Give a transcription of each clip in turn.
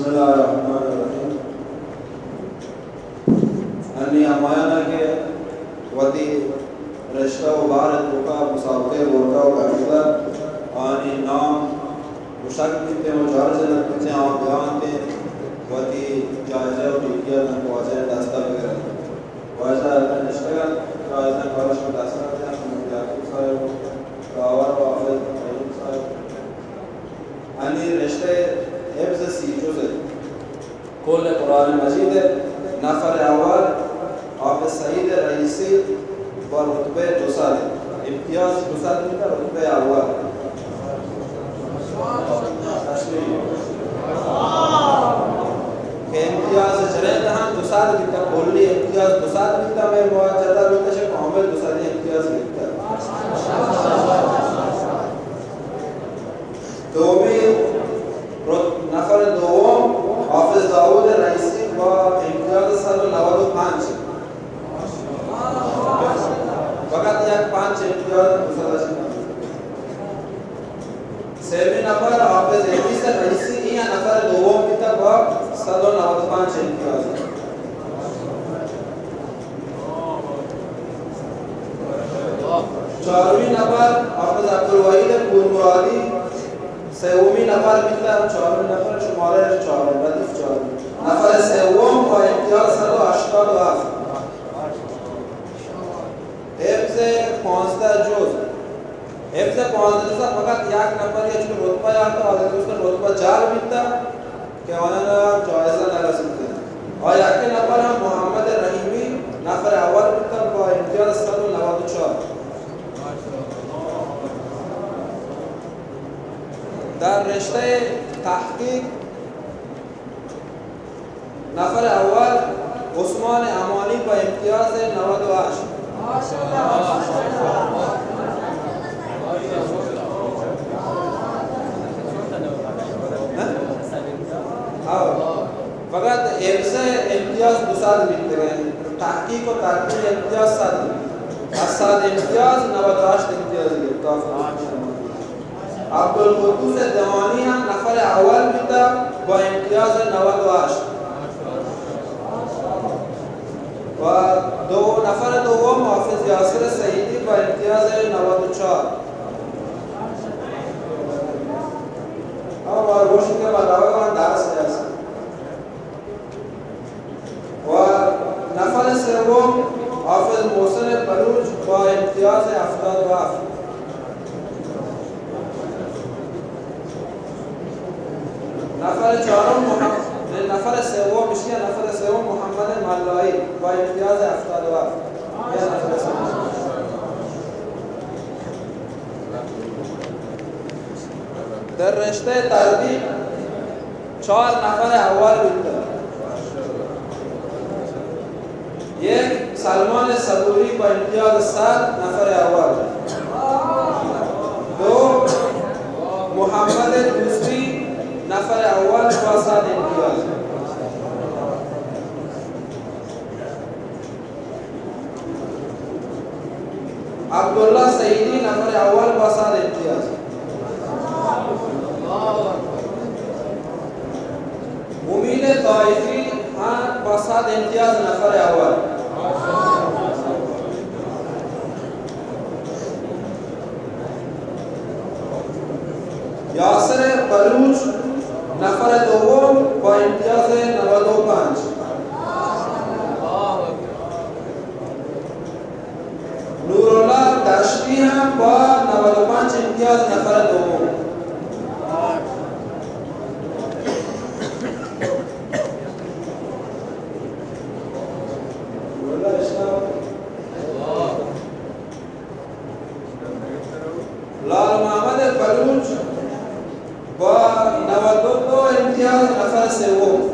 بسم اللہ الرحمن الرحیم انی امایانہ کے وتی رشتہ و بارت وکا مسابقے ورکا و گھٹتا آنی نام مشک بیتے و جارز لکتے آپ بیان تے وتی جائزہ و ٹکیا تن واجہ دستا بگر واجہ تن اشتگل جائزہ کارش و کل قرآن مجید نفر اول حافظ سعید رئیسی و رتبه دو سال امتیاز دو سال میده رتبه اول۔ که امتیاز جرین هم دو سال میده کلی امتیاز دو سال میده و مواجهه میده شه کامل دو امتیاز میده دومی نفر سومی نفر حافظ ادریس رئیسی این نفر دوم بیتا با 195 امتیاز چهارمی نفر حافظ عبدالوحید پورمرادی سومی نفر بیتا چهارمی نفر شماره چهارم ردیف چهارم نفر سوم با امتیاز 187 حفظ 15 جز فقط یک نفر یا چون رتبه یا تو حضرت دوست رتبه چهار بیتا که آنها جایزه نرسیده و یکی نفر هم محمد رحیمی نفر اول بیتا با امتیاز 194 در رشته تحقیق نفر اول عثمان امانی با امتیاز 98 می‌گیره تحقیق و تحقیق امتیاز صد از صد امتیاز 98 امتیاز گرفت عبدالقدوس دمانی هم نفر اول میده با امتیاز 98 و دو نفر دوم حافظ یاسر سعیدی با امتیاز 94 اما باید روشن که علاوه من درس هست حافظ محسن بلوچ با امتیاز 77 نفر چهارم محمد، نفر سوم، میشه نفر سوم محمد ملایی با امتیاز 77 یا نفر سوم. در رشته تربیت چهار نفر اول بیتر یک سلمان صبوری با امتیاز 100 نفر اول. دو، محمد دوستی نفر اول با 100 امتیاز. عبدالله سعیدی نفر اول با 100 امتیاز. ممین طائفی ها با 100 امتیاز نفر اول. یاسر بلوچ نفر دوم با امتیاز 95 نورالله دشتی هم با 95 امتیاز نفر دوم لال محمد بلوچ با 92 امتیاز نفر سوم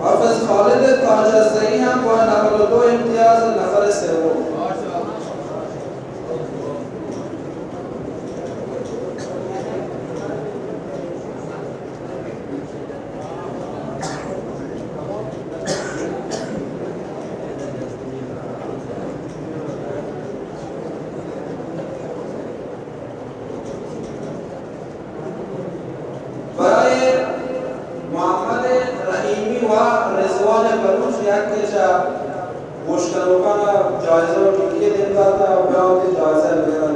حافظ خالد تاج الزئی هم با 92 امتیاز نفر سے وہ مواجهه فرموش یک کشا مشکل وکړه جایزه ټولګي دې تا جائزہ وکړه